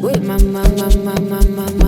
with my, my, my, my, my, my.